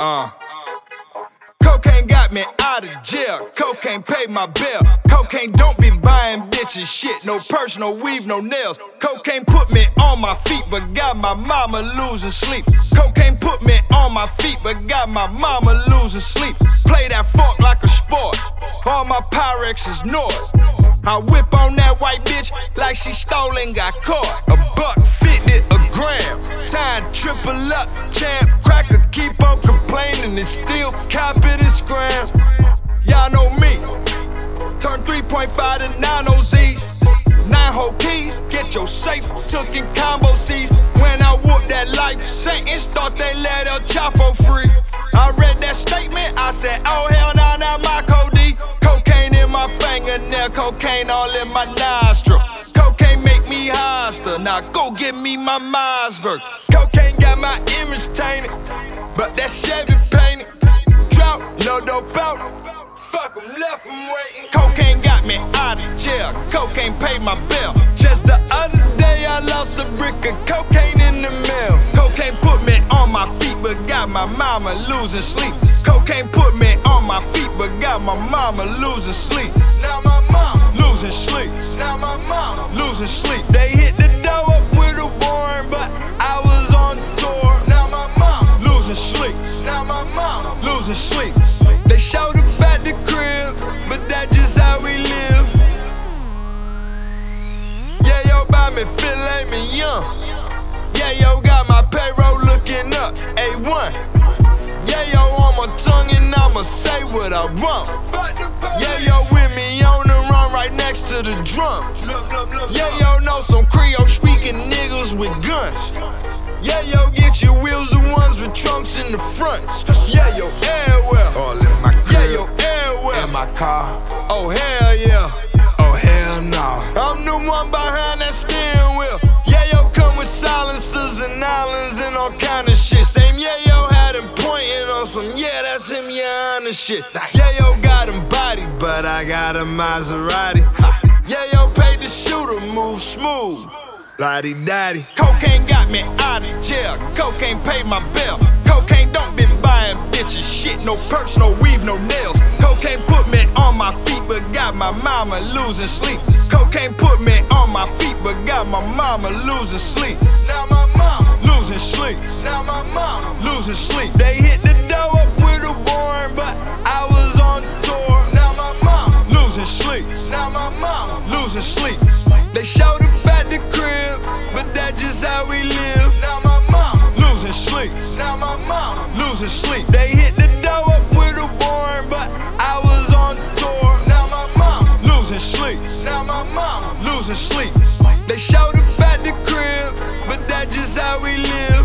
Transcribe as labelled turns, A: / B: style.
A: Uh. Cocaine got me out of jail. Cocaine paid my bill. Cocaine don't be buying bitches shit. No personal weave, no nails. Cocaine put me on my feet, but got my mama losing sleep. Cocaine put me on my feet, but got my mama losing sleep. Play that fork like a sport. All my Pyrex is north. I whip on that white bitch like she stolen, got caught. A buck fifty a gram. Time triple up, champ. Cracker keep on complaining and still cop it is gram. Y'all know me. Turn 3.5 to 9 OZs. Nine whole keys, get your safe, took in combo C's. When I whoop that life sentence, thought they let El Chapo free. I read that statement, I said, oh cocaine all in my nostril. Cocaine make me hostile, now go get me my Mossberg. Cocaine got my image tainted, but that Chevy painted. Drought, no dope out. Fuck 'em, left 'em waiting. Cocaine got me out of jail. Cocaine paid my bill. Just the other day, I lost a brick of cocaine in the mail. Cocaine put me on my feet, but got my mama losing sleep. Cocaine put me on my feet, but got my mama losing sleep. Losing sleep. They hit the door up with a warrant, but I was on tour. Now my mama losing sleep. Now my mama losing sleep. They up at the crib, but that's just how we live. Yeah, yo, buy me filet mignon. Yeah, yo, got my payroll looking up. A1. Yeah, yo, on my tongue and I'ma say what I want. To the drum. Yeah, yo, know some Creole speaking niggas with guns. Yeah, yo, get your wheels the ones with trunks in the fronts. Yeah, yo, airwell.
B: All in my crib,
A: Yeah, yo, airwell.
B: in my car.
A: Oh, hell yeah.
B: Oh hell no.
A: I'm the one behind that steering wheel. Yeah, yo, come with silencers and islands and all kind of shit. Same yeah, yo, had him pointing on some, yeah, that's him, yeah, on the shit. Yeah, yo, got him body, but I got a Maserati. Yeah, the shooter, move smooth. Lottie daddy. Cocaine got me out of jail. Cocaine paid my bill. Cocaine don't be buying bitches shit. No purse, no weave, no nails. Cocaine put me on my feet, but got my mama losing sleep. Cocaine put me on my feet, but got my mama losing sleep. Now my mama losing sleep. Now my mama losing sleep. That's how we live. Now my mama losing sleep. Now my mama losing sleep. They hit the door up with a warrant, but I was on tour. Now my mama losing sleep. Now my mama losing sleep. They showed up at the crib, but that's just how we live.